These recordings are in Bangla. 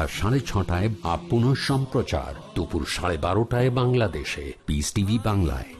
সন্ধ্যা সাড়ে ছটায় আপন পুনঃ সম্প্রচার দুপুর সাড়ে বারোটায় বাংলাদেশে। পিস টিভি বাংলায়।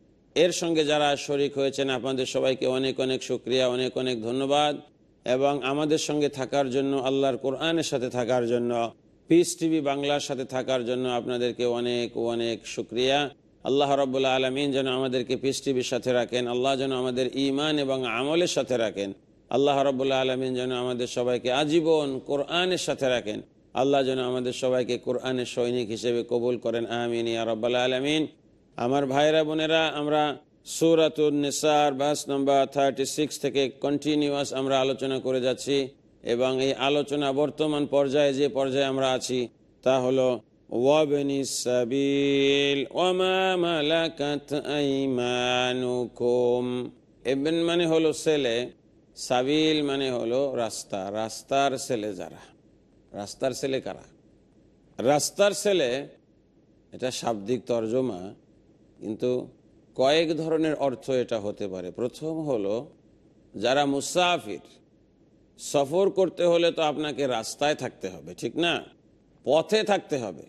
এর সঙ্গে যারা শরিক হয়েছেন, আপনাদের সবাইকে অনেক অনেক শুক্রিয়া, অনেক অনেক ধন্যবাদ। এবং আমাদের সঙ্গে থাকার জন্য, আল্লাহর কোরআনের সাথে থাকার জন্য পিস টিভি বাংলার সাথে থাকার জন্য আপনাদেরকে অনেক অনেক শুক্রিয়া। আল্লাহ রব্বুল্লা আলমিন যেন আমাদেরকে পিস টিভির সাথে রাখেন, আল্লাহ যেন আমাদের ইমান এবং আমলের সাথে রাখেন। আল্লাহ রব্বুল্লা আলমিন যেন আমাদের সবাইকে আজীবন কোরআনের সাথে রাখেন। আল্লাহ যেন আমাদের সবাইকে কোরআনের সৈনিক হিসেবে কবুল করেন। আমিন ইয়া রব্বাল্লা আলমিন। আমার ভাইরা বোনেরা, আমরা সুরাতুল নিসার, বাস নম্বর থার্টি সিক্স থেকে কন্টিনিউয়াস আমরা আলোচনা করে যাচ্ছি এবং এই আলোচনা বর্তমান পর্যায়ে যে পর্যায়ে আমরা আছি তা হলো মানে হলো ছেলে, সাবিল মানে হলো রাস্তা, রাস্তার ছেলে যারা। রাস্তার ছেলে কারা? রাস্তার ছেলে, এটা শাব্দিক তর্জমা কিন্তু কয়েক ধরনের অর্থ এটা হতে পারে। প্রথম হলো, যারা মুসাফির, সফর করতে হলে তো আপনাকে রাস্তায় থাকতে হবে, ঠিক না? পথে থাকতে হবে।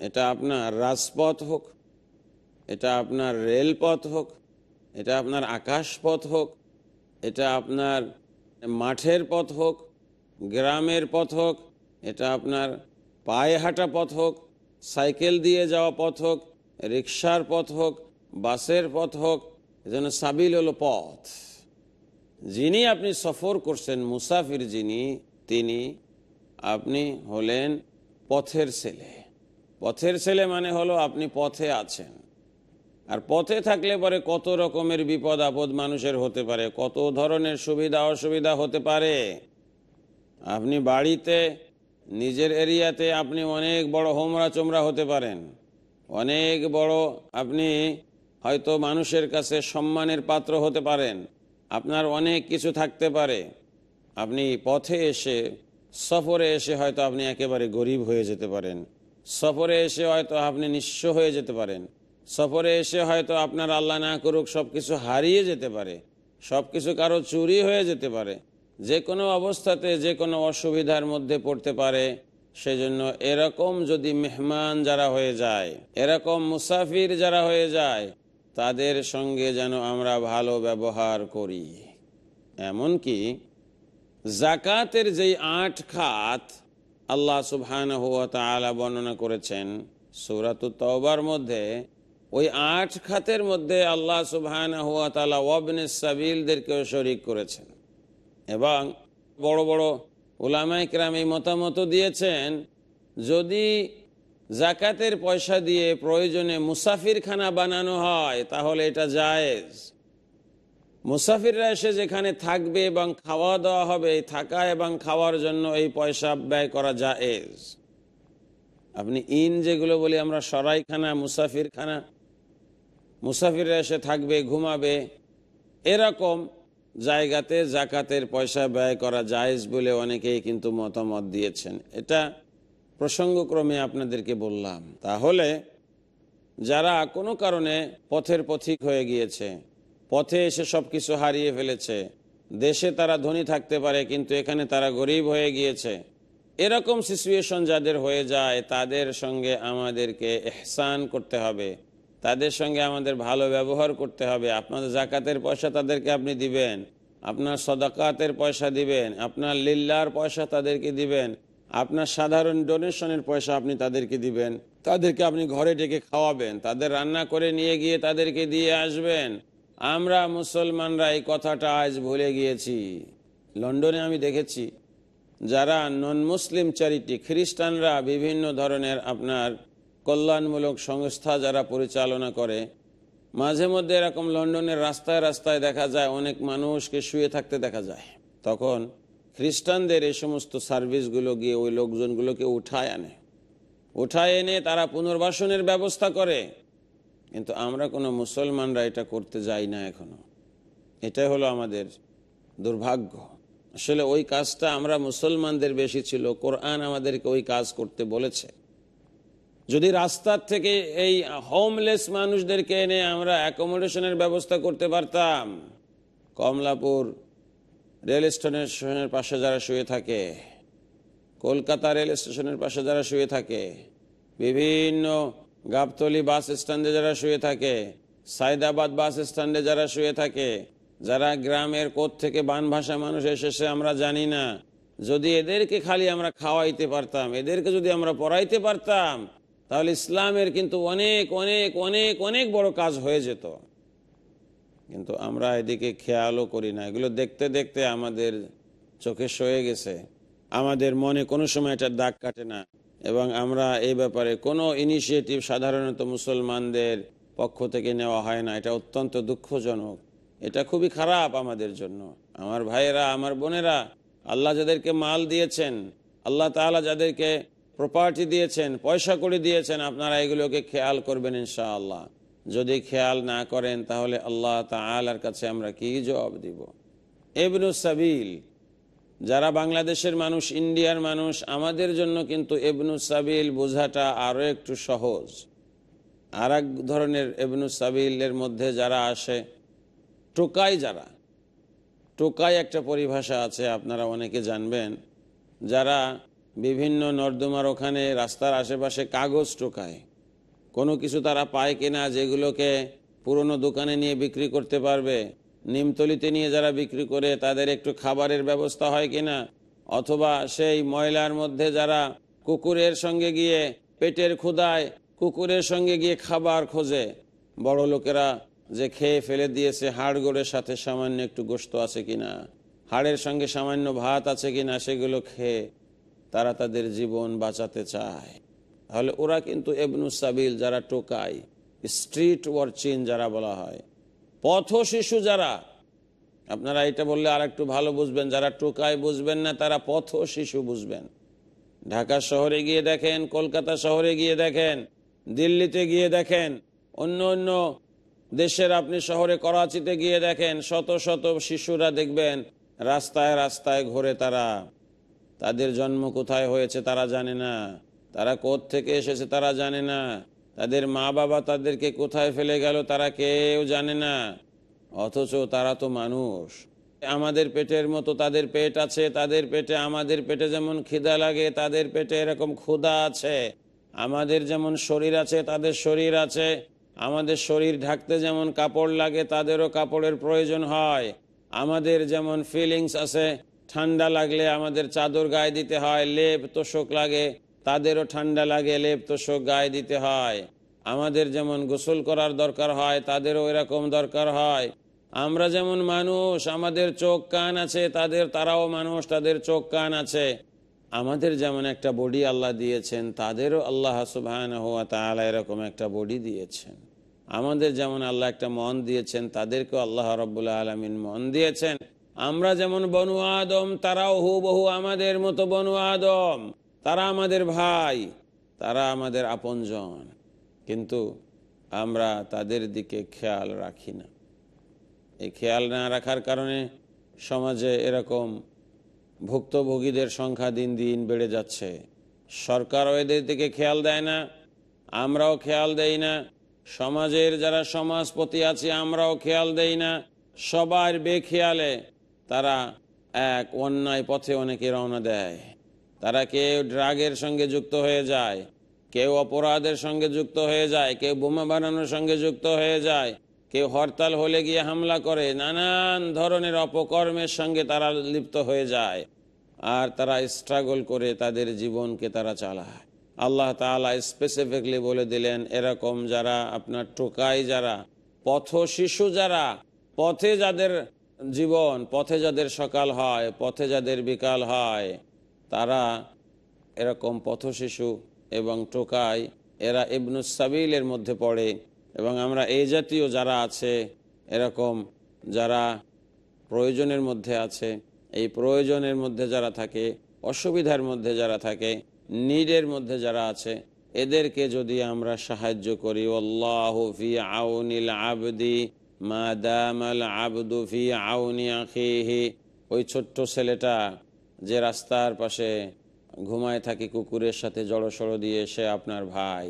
এটা আপনার রাজপথ হোক, এটা আপনার রেলপথ হোক, এটা আপনার আকাশপথ হোক, এটা আপনার মাঠের পথ হোক, গ্রামের পথ হোক, এটা আপনার পায়ে হাঁটা পথ হোক, সাইকেল দিয়ে যাওয়া পথ হোক রিক্সার পথ হোক, বাসের পথ হোক, যেন সাবিল হলো পথ। যিনি আপনি সফর করছেন, মুসাফির যিনি, তিনি আপনি হলেন পথের ছেলে। পথের ছেলে মানে হলো আপনি পথে আছেন। আর পথে থাকলে পরে কত রকমের বিপদ আপদ মানুষের হতে পারে, কত ধরনের সুবিধা অসুবিধা হতে পারে। আপনি বাড়িতে, নিজের এরিয়াতে আপনি অনেক বড় হোমরা চোমরা হতে পারেন। অনেক বড়। আপনি হয়তো মানুষের কাছে সম্মানের পাত্র হতে পারেন। আপনার অনেক কিছু থাকতে পারে। আপনি পথে এসে, সফরে এসে হয়তো আপনি একেবারে গরিব হয়ে যেতে পারেন। সফরে এসে হয়তো আপনি নিঃস্ব হয়ে যেতে পারেন। সফরে এসে হয়তো আপনার আল্লাহ না করুক সব কিছু হারিয়ে যেতে পারে। সব কিছু কারও চুরি হয়ে যেতে পারে। যে কোনো অবস্থাতে যে কোনো অসুবিধার মধ্যে পড়তে পারে। সেজন্য এরকম যদি মেহমান যারা হয়ে যায়, এরকম মুসাফির যারা হয়ে যায়, তাদের সঙ্গে যেন আমরা ভালো ব্যবহার করি। এমনকি জাকাতের যেই আট খাত আল্লাহ সুবহান হুয়া তালা বর্ণনা করেছেন, সৌরাত তওবার মধ্যে, ওই আট খাতের মধ্যে আল্লাহ সুবহান হুয়া তালা ওয়াবনে সাবিলদেরকেও শরিক করেছেন। এবং বড় বড় ওলামাই কেরাম এই মতামত দিয়েছেন, যদি জাকাতের পয়সা দিয়ে প্রয়োজনে মুসাফিরখানা বানানো হয়, তাহলে এটা জায়েজ। মুসাফিররা এসে যেখানে থাকবে এবং খাওয়া দাওয়া হবে থাকা এবং খাওয়ার জন্য এই পয়সা ব্যয় করা জায়েজ। আপনি ইন যেগুলো বলি আমরা, সরাইখানা, মুসাফিরখানা, মুসাফিররা এসে থাকবে, ঘুমাবে, এরকম জায়গাতে জাকাতের পয়সা ব্যয় করা জায়েজ বলে অনেকেই কিন্তু মতামত দিয়েছেন। এটা প্রসঙ্গক্রমে আপনাদেরকে বললাম। তাহলে যারা কোনো কারণে পথের পথিক হয়ে গিয়েছে, পথে এসে সব কিছু হারিয়ে ফেলেছে, দেশে তারা ধনী থাকতে পারে কিন্তু এখানে তারা গরিব হয়ে গিয়েছে, এরকম সিচুয়েশন যাদের হয়ে যায়, তাদের সঙ্গে আমাদেরকে এহসান করতে হবে। তাদের সঙ্গে আমাদের ভালো ব্যবহার করতে হবে। আপনাদের জাকাতের পয়সা তাদেরকে আপনি দিবেন। আপনার সদাকাতের পয়সা দিবেন। আপনার লিল্লার পয়সা তাদেরকে দিবেন। আপনার সাধারণ ডোনেশনের পয়সা আপনি তাদেরকে দিবেন। তাদেরকে আপনি ঘরে ডেকে খাওয়াবেন। তাদের রান্না করে নিয়ে গিয়ে তাদেরকে দিয়ে আসবেন। আমরা মুসলমানরা এই কথাটা আজ ভুলে গিয়েছি। লন্ডনে আমি দেখেছি, যারা নন মুসলিম চ্যারিটি খ্রিস্টানরা বিভিন্ন ধরনের আপনার কল্যাণমূলক সংস্থা যারা পরিচালনা করে, মাঝে মধ্যে এরকম লন্ডনের রাস্তায় রাস্তায় দেখা যায় অনেক মানুষকে শুয়ে থাকতে দেখা যায়। তখন খ্রিস্টানদের এই সমস্ত সার্ভিসগুলো গিয়ে ওই লোকজনগুলোকে উঠায় আনে। উঠায় এনে তারা পুনর্বাসনের ব্যবস্থা করে। কিন্তু আমরা কোনো মুসলমানরা এটা করতে যাই না এখনও। এটাই হলো আমাদের দুর্ভাগ্য। আসলে ওই কাজটা আমরা মুসলমানদের বেশি ছিল। কোরআন আমাদেরকে ওই কাজ করতে বলেছে। যদি রাস্তার থেকে এই হোমলেস মানুষদেরকে এনে আমরা অ্যাকোমোডেশনের ব্যবস্থা করতে পারতাম। কমলাপুর রেল স্টেশনের পাশে যারা শুয়ে থাকে, কলকাতা রেল স্টেশনের পাশে যারা শুয়ে থাকে, বিভিন্ন গাবতলি বাস স্ট্যান্ডে যারা শুয়ে থাকে সাইদাবাদ বাস স্ট্যান্ডে যারা শুয়ে থাকে, যারা গ্রামের কোথ থেকে বান ভাষা মানুষ এসেছে আমরা জানি না। যদি এদেরকে খালি আমরা খাওয়াইতে পারতাম, এদেরকে যদি আমরা পড়াইতে পারতাম তাহলে ইসলামের কিন্তু অনেক অনেক অনেক অনেক বড় কাজ হয়ে যেত। কিন্তু আমরা এদিকে খেয়ালও করি না। এগুলো দেখতে দেখতে আমাদের চোখে সয়ে গেছে। আমাদের মনে কোনো সময় এটা দাগ কাটে না। এবং আমরা এই ব্যাপারে কোনো ইনিশিয়েটিভ সাধারণত মুসলমানদের পক্ষ থেকে নেওয়া হয় না। এটা অত্যন্ত দুঃখজনক। এটা খুবই খারাপ আমাদের জন্য। আমার ভাইয়েরা, আমার বোনেরা, আল্লাহ যাদেরকে মাল দিয়েছেন, আল্লাহ তালা যাদেরকে প্রপার্টি দিয়েছেন, পয়সা করে দিয়েছেন, আপনারা এগুলোকে খেয়াল করবেন ইনশাআল্লাহ। যদি খেয়াল না করেন, তাহলে আল্লাহ তালার কাছে আমরা কি জবাব দিব? এবনু সাবিল, যারা বাংলাদেশের মানুষ, ইন্ডিয়ার মানুষ, আমাদের জন্য কিন্তু এবনু সাবিল বোঝাটা আরও একটু সহজ। আর ধরনের এবনু সাবিলের মধ্যে যারা আসে, টোকাই যারা, টোকাই একটা পরিভাষা আছে, আপনারা অনেকে জানবেন, যারা বিভিন্ন নর্দমার ওখানে রাস্তার আশেপাশে কাগজ টোকায়। কোনো কিছু তারা পায় কিনা যেগুলোকে পুরনো দোকানে নিয়ে বিক্রি করতে পারবে, নিমতলিতে নিয়ে যারা বিক্রি করে তাদের একটু খাবারের ব্যবস্থা হয় কিনা, অথবা সেই ময়লার মধ্যে যারা কুকুরের সঙ্গে গিয়ে পেটের ক্ষুদায় কুকুরের সঙ্গে গিয়ে খাবার খোঁজে। বড় লোকেরা যে খেয়ে ফেলে দিয়েছে হাড় গোড়ের সাথে সামান্য একটু গোস্ত আছে কিনা, হাড়ের সঙ্গে সামান্য ভাত আছে কিনা সেগুলো খেয়ে তারা তাদের জীবন বাঁচাতে চায়। তাহলে ওরা কিন্তু এবনুসাবিল যারা টোকায় স্ট্রিট ওয়ার্চিন যারা বলা হয়, পথ শিশু যারা, আপনারা এটা বললে আর একটু ভালো বুঝবেন, যারা টোকায় বুঝবেন না তারা পথ শিশু বুঝবেন। ঢাকা শহরে গিয়ে দেখেন, কলকাতা শহরে গিয়ে দেখেন, দিল্লিতে গিয়ে দেখেন, অন্য অন্য দেশের আপনি শহরে করাচিতে গিয়ে দেখেন, শত শত শিশুরা দেখবেন, রাস্তায় রাস্তায় ঘুরে তারা। তাদের জন্ম কোথায় হয়েছে তারা জানে না। তারা কোথ থেকে এসেছে তারা জানে না। তাদের মা বাবা তাদেরকে কোথায় ফেলে গেল তারা কেউ জানে না। অথচ তারা তো মানুষ। আমাদের পেটের মতো তাদের পেট আছে, তাদের পেটে আমাদের পেটে যেমন খিদা লাগে, তাদের পেটে এরকম ক্ষুধা আছে। আমাদের যেমন শরীর আছে, তাদের শরীর আছে। আমাদের শরীর ঢাকতে যেমন কাপড় লাগে, তাদেরও কাপড়ের প্রয়োজন হয়। আমাদের যেমন ফিলিংস আছে ঠান্ডা লাগলে আমাদের চাদর গায়ে দিতে হয়, লেপ তোষক লাগে, তাদেরও ঠান্ডা লাগে, লেপ তোষক গায়ে দিতে হয়। আমাদের যেমন গোসল করার দরকার হয়, তাদেরও এরকম দরকার হয়। আমরা যেমন মানুষ, আমাদের চোখ কান আছে, তাদের, তারাও মানুষ, তাদের চোখ কান আছে। আমাদের যেমন একটা বডি আল্লাহ দিয়েছেন, তাদেরও আল্লাহ সুবহান হুয়া তাআলা এরকম একটা বডি দিয়েছেন। আমাদের যেমন আল্লাহ একটা মন দিয়েছেন, তাদেরকেও আল্লাহ রব্বুল্লা আলমিন মন দিয়েছেন। আমরা যেমন বনু আদম, তারাও হুবহু আমাদের মতো বনু আদম। তারা আমাদের ভাই, তারা আমাদের আপনজন। কিন্তু আমরা তাদের দিকে খেয়াল রাখি না। এই খেয়াল না রাখার কারণে সমাজে এরকম ভুক্তভোগীদের সংখ্যা দিন দিন বেড়ে যাচ্ছে। সরকারও এদের দিকে খেয়াল দেয় না, আমরাও খেয়াল দেই না। সমাজের যারা সমাজপতি আছে, আমরাও খেয়াল দেই না। সবার বেখেয়ালে তারা এক অন্যায় পথে অনেকে রওনা দেয়। তারা কেউ ড্রাগের সঙ্গে যুক্ত হয়ে যায়, কেউ অপরাধের সঙ্গে যুক্ত হয়ে যায়, কেউ বোমা বানানোর সঙ্গে যুক্ত হয়ে যায়, কেউ হরতাল হলে গিয়ে হামলা করে, নানান ধরনের অপকর্মের সঙ্গে তারা লিপ্ত হয়ে যায় আর তারা স্ট্রাগল করে তাদের জীবনকে তারা চালায়। আল্লাহ তালা স্পেসিফিকলি বলে দিলেন, এরকম যারা আপনার টোকাই যারা পথ শিশু যারা, পথে যাদের জীবন, পথে যাদের সকাল হয়, পথে যাদের বিকাল হয়, তারা এরকম পথ শিশু এবং টোকাই, এরা ইবনুসাবিলের মধ্যে পড়ে এবং আমরা এই জাতীয় যারা আছে, এরকম যারা প্রয়োজনের মধ্যে আছে, এই প্রয়োজনের মধ্যে যারা থাকে, অসুবিধার মধ্যে যারা থাকে, নিডের মধ্যে যারা আছে, এদেরকে যদি আমরা সাহায্য করি আল্লাহ আউনিল আবদি মা দামাল ওই ছোট্ট ছেলেটা যে রাস্তার পাশে ঘুমায় থাকে কুকুরের সাথে জড়সড় দিয়ে, সে আপনার ভাই,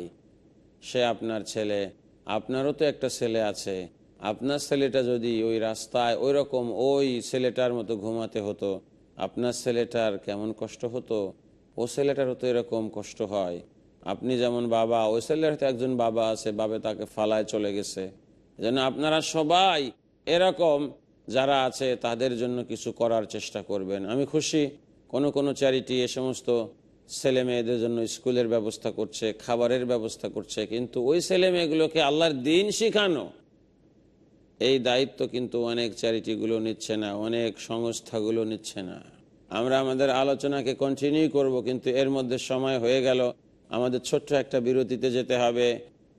সে আপনার ছেলে, আপনারও তো একটা ছেলে আছে। আপনার ছেলেটা যদি ওই রাস্তায় ওই রকম ওই ছেলেটার মতো ঘুমাতে হতো, আপনার ছেলেটার কেমন কষ্ট হতো? ও ছেলেটারও তো এরকম কষ্ট হয়। আপনি যেমন বাবা, ওই ছেলের একজন বাবা আছে, বাবে তাকে ফালায় চলে গেছে। যেন আপনারা সবাই এরকম যারা আছে তাদের জন্য কিছু করার চেষ্টা করবেন। আমি খুশি কোন কোন চ্যারিটি এ সমস্ত ছেলে মেয়েদের জন্য স্কুলের ব্যবস্থা করছে, খাবারের ব্যবস্থা করছে, কিন্তু ওই ছেলে মেয়েগুলোকে আল্লাহর দিন শিখানো। এই দায়িত্ব কিন্তু অনেক চ্যারিটিগুলো নিচ্ছে না, অনেক সংস্থাগুলো নিচ্ছে না। আমরা আমাদের আলোচনাকে কন্টিনিউ করব, কিন্তু এর মধ্যে সময় হয়ে গেল। আমাদের ছোট্ট একটা বিরতিতে যেতে হবে।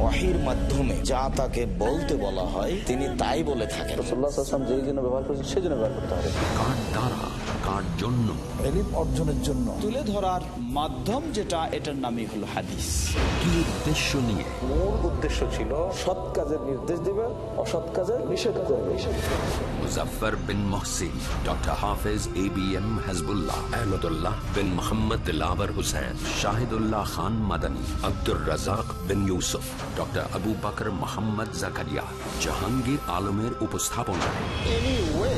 ওয়াহির মাধ্যমে যা তাকে বলতে বলা হয় তিনি তাই বলে থাকেন। রসুল্লাহ যেই জন্য ব্যবহার করেছেন সেই জন্য ব্যবহার করতে হবে। দ্বারা? জন্য। এলিম অর্জনের জন্য। তুলে ধরার মাধ্যম যেটা এটার নামই হলো হাদিস। কি উদ্দেশ্য নিয়ে? মূল উদ্দেশ্য ছিল সৎ কাজের নির্দেশ দিবে অসৎ কাজের bin Mohsin doctor Hafez A B M Hasbullah Ahmadullah bin Mohammad Dilawar Hossain Shahidullah Khan Madani Abdur Razzak bin Yusuf doctor Abu Bakar Mohammad Zakaria Jahangir আলমের উপস্থাপনায়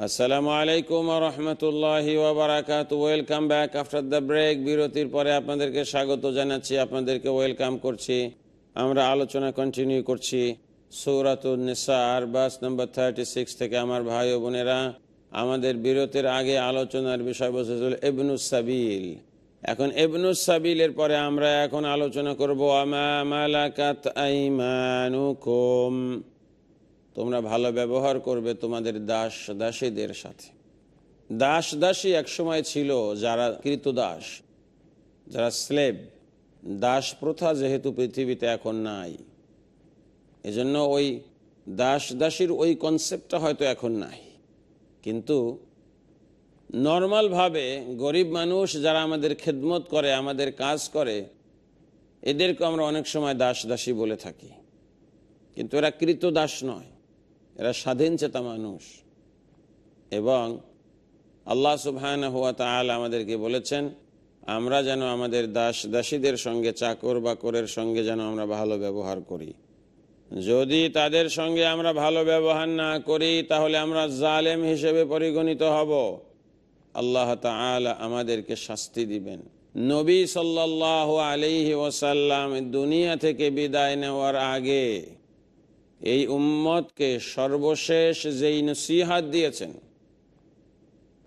আসসালামু আলাইকুম রহমতুল্লাহ ওবরাকাত welcome back after the break বিরতির পরে আপনাদেরকে স্বাগত জানাচ্ছি আপনাদেরকে ওয়েলকাম করছি আমরা আলোচনা কন্টিনিউ করছি সৌরাতুল নিসার বাস নাম্বার থার্টি সিক্স থেকে আমার ভাই ও বোনেরা আমাদের বিরতির আগে আলোচনার বিষয়বস্তু ছিল এবনুস সাবিল এখন এবনুস সাবিলের পরে আমরা এখন আলোচনা করব আমা মালাকাত আইমানুকুম তোমরা ভালো ব্যবহার করবে তোমাদের দাস দাসীদের সাথে। দাস দাসী একসময় ছিল যারা কৃতদাস, যারা স্লেব। দাস প্রথা যেহেতু পৃথিবীতে এখন নাই, এজন্য ওই দাস দাসীর ওই কনসেপ্টটা হয়তো এখন নাই। কিন্তু নর্মালভাবে গরিব মানুষ যারা আমাদের খেদমত করে, আমাদের কাজ করে, এদেরকে আমরা অনেক সময় দাস দাসী বলে থাকি। কিন্তু এরা কৃত দাস নয়। এরা স্বাধীন চেতা মানুষ। এবং আল্লাহ সুবহান হুয়া তাল আমাদেরকে বলেছেন, আমরা যেন আমাদের দাস, দাসীদের সঙ্গে চাকর বাকরের সঙ্গে যেন আমরা ভালো ব্যবহার করি। যদি তাদের সঙ্গে আমরা ভালো ব্যবহার না করি, তাহলে আমরা জালেম হিসেবে পরিগণিত হব। আল্লাহ তালা আমাদেরকে শাস্তি দিবেন। নবী সাল্লাহ আলিহি ওসাল্লাম দুনিয়া থেকে বিদায় নেওয়ার আগে এই উম্মতকে সর্বশেষ যেই নসিহাত দিয়েছেন,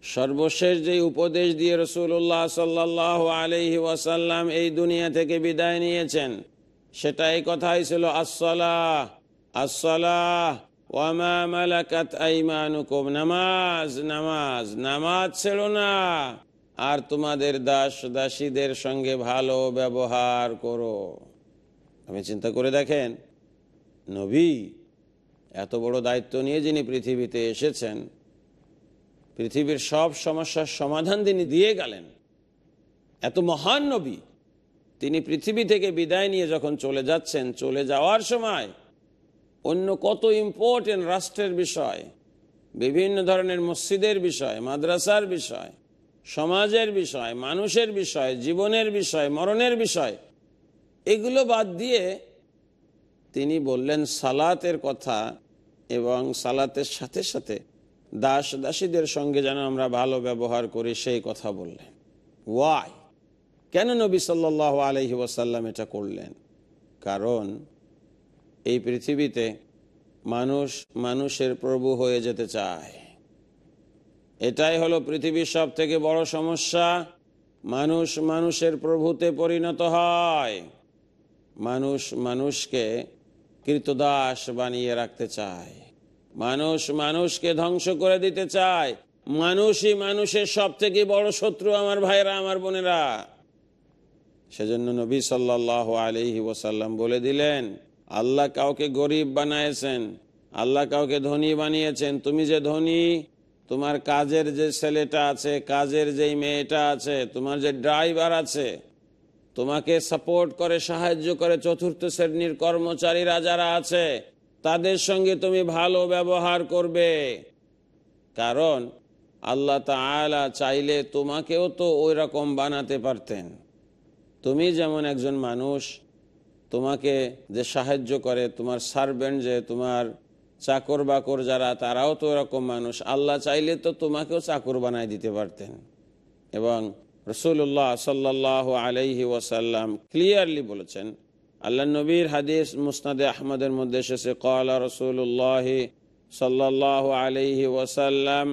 সর্বশেষ যেই উপদেশ দিয়ে রসুল্লাহ সাল্লাহ আলহি ওয়াসাল্লাম এই দুনিয়া থেকে বিদায় নিয়েছেন, সেটা এই কথাই ছিল আসলাহ আসলাহ ওয়ামা মালাকাত আইমানুকুম, নামাজ নামাজ নামাজ ছেড়ো না, আর তোমাদের দাস দাসীদের সঙ্গে ভালো ব্যবহার করো। আমি চিন্তা করে দেখেন নবী, এত বড় দায়িত্ব নিয়ে যিনি পৃথিবীতে এসেছেন, পৃথিবীর সব সমস্যার সমাধান তিনি দিয়ে গেলেন। এত মহান নবী, তিনি পৃথিবী থেকে বিদায় নিয়ে যখন চলে যাচ্ছেন, চলে যাওয়ার সময় অন্য কত ইম্পর্টেন্ট রাষ্ট্রের বিষয়, বিভিন্ন ধরনের মসজিদের বিষয়, মাদ্রাসার বিষয়, সমাজের বিষয়, মানুষের বিষয়, জীবনের বিষয়, মরণের বিষয়, এগুলো বাদ দিয়ে তিনি বললেন, সালাতের কথা এবং সালাতের সাথে সাথে দাস দাসীদের সঙ্গে যেন আমরা ভালো ব্যবহার করি, সেই কথা বললেন। ওয়াই কেন নবী সাল্লাহ আলহি ওয়াসাল্লাম এটা করলেন? কারণ এই পৃথিবীতে মানুষ মানুষের প্রভু হয়ে যেতে চায়। এটাই হলো পৃথিবীর সব থেকে বড় সমস্যা। মানুষ মানুষের প্রভুতে পরিণত হয়। মানুষ মানুষকে কৃতদাস বানিয়ে রাখতে চায়। মানুষ মানুষকে ধ্বংস করে দিতে চায়। মানুষই মানুষের সব থেকে বড় শত্রু আমার ভাইরা আমার বোনেরা। সেজন্য নবী সাল্লাহ আলহি ওসাল্লাম বলে দিলেন, আল্লাহ কাউকে গরিব বানাইছেন আল্লাহ কাউকে ধনী বানিয়েছেন। তুমি যে ধনী, তোমার কাজের যে ছেলেটা আছে, কাজের যেই মেয়েটা আছে, তোমার যে ড্রাইভার আছে তোমাকে সাপোর্ট করে, সাহায্য করে চতুর্থ শ্রেণির কর্মচারীরা যারা আছে, তাদের সঙ্গে তুমি ভালো ব্যবহার করবে। কারণ আল্লাহ তালা চাইলে তোমাকেও তো ওই রকম বানাতে পারতেন। তুমি যেমন একজন মানুষ, তোমাকে যে সাহায্য করে, তোমার সার্ভেন্ট যে, তোমার চাকর বাকর যারা, তারাও তো ওরকম মানুষ। আল্লাহ চাইলে তো তোমাকেও চাকর বানায় দিতে পারতেন। এবং রসুল্লাহ সাল্লাহ আলাইহি ওয়াসাল্লাম ক্লিয়ারলি বলেছেন আল্লাহ নবীর হাদিস মুসনাদে আহমদের মধ্যে এসেছে কলা রসুল্লাহ সাল্লাহ আলাইহি ওয়াসাল্লাম,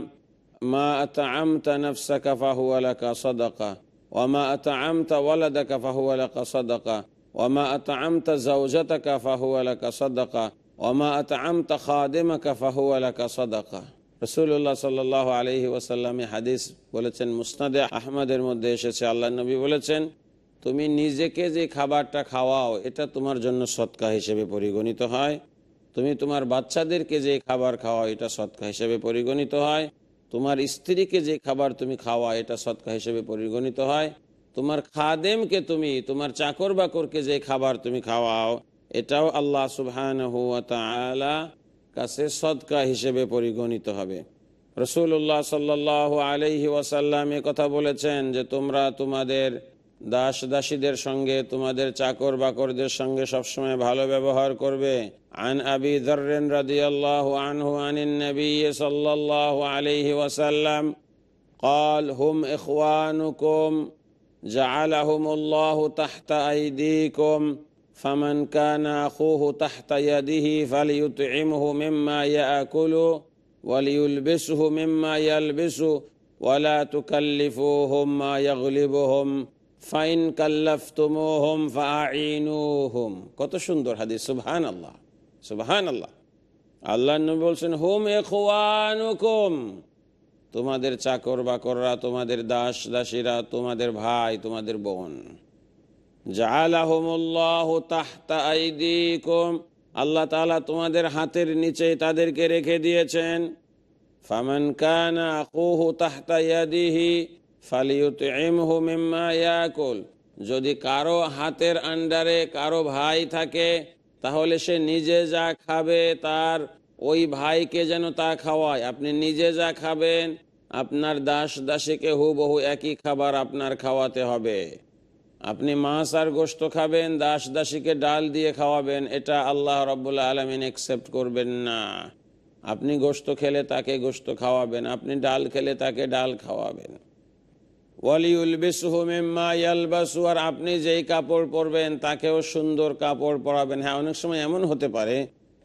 মা আতআমতা নাফসাকা ফাহুয়া লাকা সাদাকা, ওয়া মা আতআমতা ওয়ালাদাকা ফাহুয়া লাকা সাদাকা, ওয়া মা আতআমতা যাওজাতাকা ফাহুয়া লাকা সাদাকা, ওয়া মা আতআমতা খাদিমাকা ফাহুয়া লাকা সাদাকা। রসুল্লাহ সাল্লাহ আলহি ওয়াসাল্লামে হাদিস বলেছেন, মুসনাদে আহমদের মধ্যে এসেছে আল্লাহ নবী বলেছেন, তুমি নিজেকে যে খাবারটা খাওয়াও, এটা তোমার জন্য সৎকা হিসেবে পরিগণিত হয়। তুমি তোমার বাচ্চাদেরকে যে খাবার খাওয়াও, এটা সৎকা হিসেবে পরিগণিত হয়। তোমার স্ত্রীকে যে খাবার তুমি খাওয়া এটা সৎকা হিসেবে পরিগণিত হয়। তোমার খাদেমকে তুমি, তোমার চাকর বাকরকে যে খাবার তুমি খাওয়াও, এটাও আল্লাহ সুবহান কাছে সদকা হিসেবে পরিগণিত হবে রসুল্লাহ সাল্লাহ আলহি ওয়াসাল্লাম কথা বলেছেন যে তোমরা তোমাদের দাস দাসীদের সঙ্গে তোমাদের চাকর বাকরদের সঙ্গে সবসময় ভালো ব্যবহার করবে আন আবি দর্রেন রাদিয়াল্লাহ আনহু আনিন নবী সাল্লাল্লাহু আলাইহি ওয়াসাল্লাম قال هم إخوانكم جعلهم الله تحت أيديكم ফামান কানা আখুহু তাহতা ইয়াদিহি ফালিয়ুতইমহু মিম্মা ইয়াকুলু ওয়ালিয়ুলবিসহু মিম্মা ইয়ালবিসু ওয়ালা তুকাল্লিফুহুম মা ইয়াগলিবুহুম ফাইন কাল্লাফতুমুহুম ফাআইনুহুম কত সুন্দর হাদিস, সুবহানাল্লাহ সুবহানাল্লাহ। আল্লাহ নবী বলছেন, হুম ইখওয়ানুকুম, তোমাদের চাকর বাকররা তোমাদের দাস দাসীরা তোমাদের ভাই, তোমাদের বোন। আল্লাহ তাআলা তোমাদের হাতের নিচে তাদেরকে রেখে দিয়েছেন। ফামান কানা আকুহু তাহতা ইয়াদিহি যদি কারও হাতের আন্ডারে কারও ভাই থাকে, তাহলে সে নিজে যা খাবে তার ওই ভাইকে যেন তা খাওয়ায়। আপনি নিজে যা খাবেন, আপনার দাস দাসীকে হুবহু একই খাবার আপনার খাওয়াতে হবে। আপনি মাছ আর গোস্ত খাবেন, দাস দাসীকে ডাল দিয়ে খাওয়াবেন, এটা আল্লাহ রব্বুল্লা আলমিন একসেপ্ট করবেন না। আপনি গোস্ত খেলে তাকে গোস্ত খাওয়াবেন, আপনি ডাল খেলে তাকে ডাল খাওয়াবেন। আর আপনি যেই কাপড় পরবেন তাকেও সুন্দর কাপড় পরাবেন। হ্যাঁ অনেক সময় এমন হতে পারে,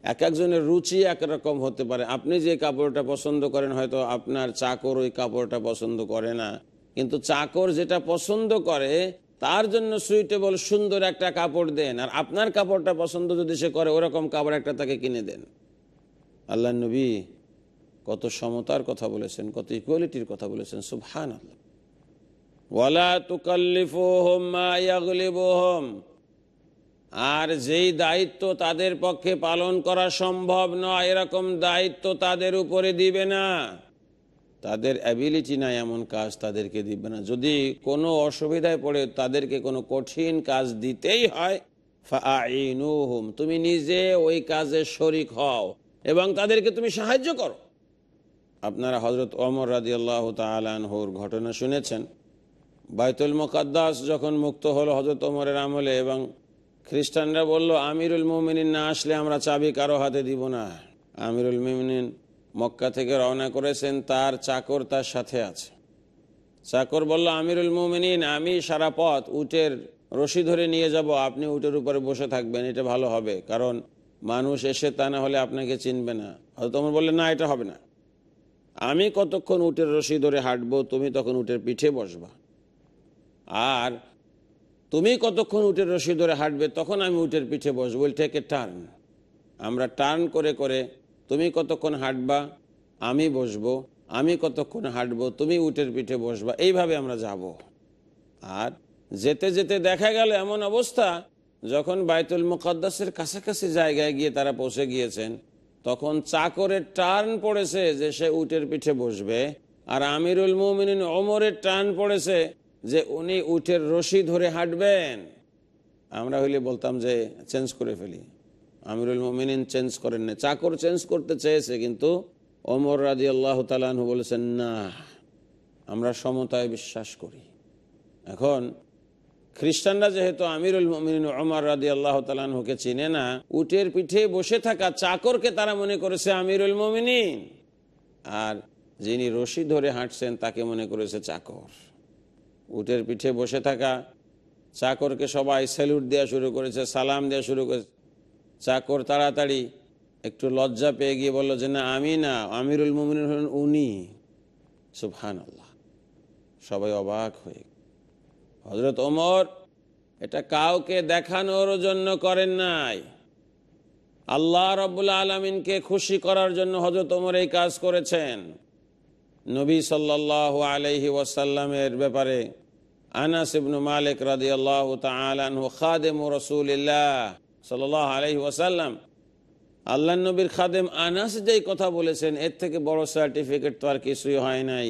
এক একজনের রুচি একরকম হতে পারে। আপনি যে কাপড়টা পছন্দ করেন, হয়তো আপনার চাকর ওই কাপড়টা পছন্দ করে না। কিন্তু চাকর যেটা পছন্দ করে তার জন্য সুইটেবল সুন্দর একটা কাপড় দেন। আর আপনার কাপড়টা পছন্দ যদি সে করে, ওরকম কাপড় একটা তাকে কিনে দেন। আল্লাহ নবী কত সমতার কথা বলেছেন, কত ইকুয়ালিটির কথা বলেছেন আল্লাহ ওয়ালা আর যেই দায়িত্ব তাদের পক্ষে পালন করা সম্ভব নয়, এরকম দায়িত্ব তাদের উপরে দিবে না। তাদের অ্যাবিলিটি নাই এমন কাজ তাদেরকে দিবে না। যদি কোনো অসুবিধায় পড়ে তাদেরকে কোনো কঠিন কাজ দিতেই হয় ফাইনুহুম তুমি নিজে ওই কাজে শরিক হও এবং তাদেরকে তুমি সাহায্য করো। আপনারা হজরত ওমর রাজি আল্লাহ তালহুর ঘটনা শুনেছেন। বাইতুল মোকাদ্দাস যখন মুক্ত হলো হজরত ওমরের আমলে এবং খ্রিস্টানরা বলল, আমিরুল মুমিনিন না আসলে আমরা চাবি কারও হাতে দিব না। আমিরুল মুমিনিন মক্কা থেকে রওনা করেছেন, তার চাকর তার সাথে আছে। চাকর বলল, আমিরুল মুমিনিন, আমি সারা পথ উটের রশি ধরে নিয়ে যাব, আপনি উটের উপরে বসে থাকবেন, এটা ভালো হবে, কারণ মানুষ এসে তা না হলে আপনাকে চিনবে না। হয়তো তোমার বললে না, এটা হবে না। আমি কতক্ষণ উটের রশি ধরে হাঁটবো, তুমি তখন উটের পিঠে বসবা। আর তুমি কতক্ষণ উটের রশি ধরে হাঁটবে, তখন আমি উটের পিঠে বসবো। টেকে টার্ন আমরা টার্ন করে করে তুমি কতক্ষণ হাঁটবা? আমি বসবো। আমি কতক্ষণ হাঁটবো? তুমি উটের পিঠে বসবা। এইভাবে আমরা যাব। আর যেতে যেতে দেখা গেল এমন অবস্থা, যখন বাইতুল মুকদ্দাসের কাছাকাছি জায়গায় গিয়ে তারা পৌঁছে গিয়েছেন, তখন চাকরের টার্ন পড়েছে যে সে উটের পিঠে বসবে, আর আমিরুল মুমিনিন ওমরের টার্ন পড়েছে যে উনি উঠের রশি ধরে হাঁটবেন। আমরা হইলে বলতাম যে, চেঞ্জ করে ফেলি। আমিরুল মোমিনিন চেঞ্জ করেন না চাকর চেঞ্জ করতে চেয়েছে, কিন্তু ওমর রাজি আল্লাহ তালু বলেছেন, না, আমরা সমতায় বিশ্বাস করি। এখন, খ্রিস্টানরা যেহেতু আমিরুল মমিন ওমর রাজি আল্লাহ তালাহুকে চিনে না, উটের পিঠে বসে থাকা চাকরকে তারা মনে করেছে আমিরুল মমিনিন। আর যিনি রশি ধরে হাঁটছেন, তাকে মনে করেছে চাকর। উটের পিঠে বসে থাকা চাকরকে সবাই স্যালুট দেওয়া শুরু করেছে, সালাম দেওয়া শুরু করেছে। চাকর তাড়াতাড়ি। একটু লজ্জা পেয়ে গিয়ে বলল যে, না, আমি না, আমিরুল মুমিন হলেন উনি। সুবহান আল্লাহ সবাই অবাক হয়ে হজরত ওমর, এটা কাউকে দেখানোর জন্য করেন নাই। আল্লাহ রব্বুল আলমিনকে খুশি করার জন্য হজরত ওমর এই কাজ করেছেন। নবী সাল্লাহ আলহি ওয়াসাল্লামের ব্যাপারে আনাস মালিক রাদি আল্লাহ তালু খাদেম রসুল্লাহ সাল্লাহ আলহি ওয়াসাল্লাম। আল্লাহ নবীর খাদেম আনাস যেই কথা বলেছেন, এর থেকে বড় সার্টিফিকেট তো আর কিছুই হয় নাই।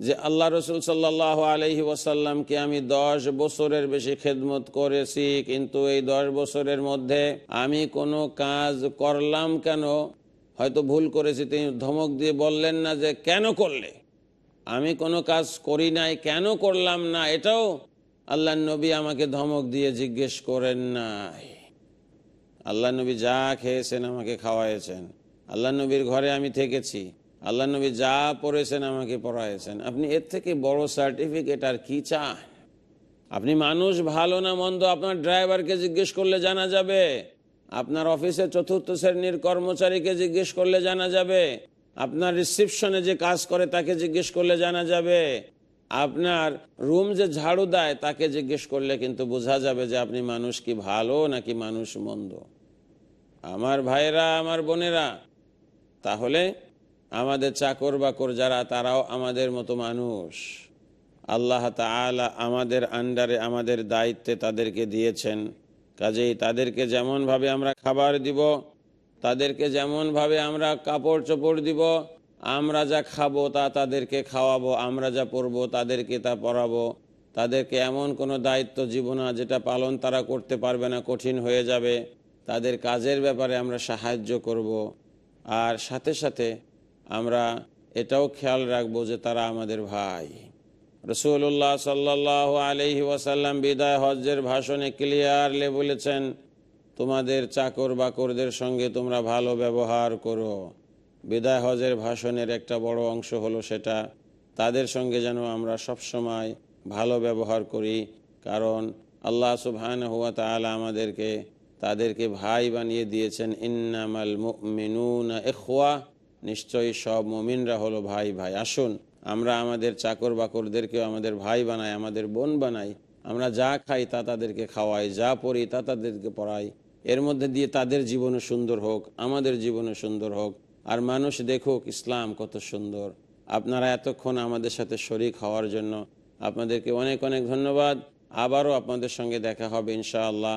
যে আল্লাহ রসুল সাল্লাহ আলহি ওয়াসাল্লামকে আমি দশ বছরের বেশি খেদমত করেছি, কিন্তু এই দশ বছরের মধ্যে আমি কোনো কাজ করলাম কেন? হয়তো ভুল করেছি, তিনি ধমক দিয়ে বললেন না যে কেন করলে? আমি কোনো কাজ করি নাই, কেন করলাম না? এটাও আল্লাহ নবী আমাকে ধমক দিয়ে জিজ্ঞেস করেন নাই। আল্লাহ নবী যা খেয়েছেন আমাকে খাওয়াইছেন আল্লাহ নবীর ঘরে আমি থেকেছি। আল্লাহ নবী যা পড়েছেন আমাকে পড়াইছেন আপনি এর থেকে বড় সার্টিফিকেট আর কি চান? আপনি মানুষ ভালো না মন্দ, আপনার ড্রাইভারকে জিজ্ঞেস করলে জানা যাবে। আপনার অফিসের চতুর্থ শ্রেণির কর্মচারীকে জিজ্ঞেস করলে জানা যাবে। আপনার রিসিপশনে যে কাজ করে তাকে জিজ্ঞেস করলে জানা যাবে। আপনার রুম যে ঝাড়ু দেয় তাকে জিজ্ঞেস করলে কিন্তু বোঝা যাবে যে আপনি মানুষ কি ভালো নাকি মানুষ মন্দ। আমার ভাইরা আমার বোনেরা, তাহলে আমাদের চাকর বাকর যারা, তারাও আমাদের মতো মানুষ। আল্লাহ তালা আমাদের আন্ডারে আমাদের দায়িত্বে তাদেরকে দিয়েছেন। কাজেই তাদেরকে যেমনভাবে আমরা খাবার দিব, তাদেরকে যেমনভাবে আমরা কাপড় চোপড় দিব, আমরা যা খাব তা তাদেরকে খাওয়াবো, আমরা যা পরবো তাদেরকে তা পরাবো। তাদেরকে এমন কোনো দায়িত্ব, জীবনা, যেটা পালন তারা করতে পারবে না, কঠিন হয়ে যাবে। তাদের কাজের ব্যাপারে আমরা সাহায্য করব। আর সাথে সাথে আমরা এটাও খেয়াল রাখব যে তারা আমাদের ভাই। রসুল্লাহ সাল্লাহ আলহি ওয়াসাল্লাম বিদায় হজ্জের ভাষণে ক্লিয়ারলে বলেছেন, তোমাদের চাকর বাকরদের সঙ্গে তোমরা ভালো ব্যবহার করো। বিদায় হজের ভাষণের একটা বড় অংশ হলো সেটা, তাদের সঙ্গে যেন আমরা সবসময় ভালো ব্যবহার করি। কারণ আল্লাহ সুবহান হুয়া তালা আমাদেরকে তাদেরকে ভাই বানিয়ে দিয়েছেন, ইন্নামাল এখোয়া নিশ্চয়ই সব মমিনরা হলো ভাই ভাই। আসুন, আমরা আমাদের চাকর বাকরদেরকেও আমাদের ভাই বানাই, আমাদের বোন বানাই। আমরা যা খাই তা তাদেরকে খাওয়াই, যা পড়ি তা তাদেরকে পড়াই। এর মধ্যে দিয়ে তাদের জীবনও সুন্দর হোক, আমাদের জীবনও সুন্দর হোক। আর মানুষ দেখুক, ইসলাম কত সুন্দর। আপনারা এতক্ষণ আমাদের সাথে শরিক হওয়ার জন্য আপনাদেরকে অনেক অনেক ধন্যবাদ। আবারও আপনাদের সঙ্গে দেখা হবে ইনশাআল্লাহ।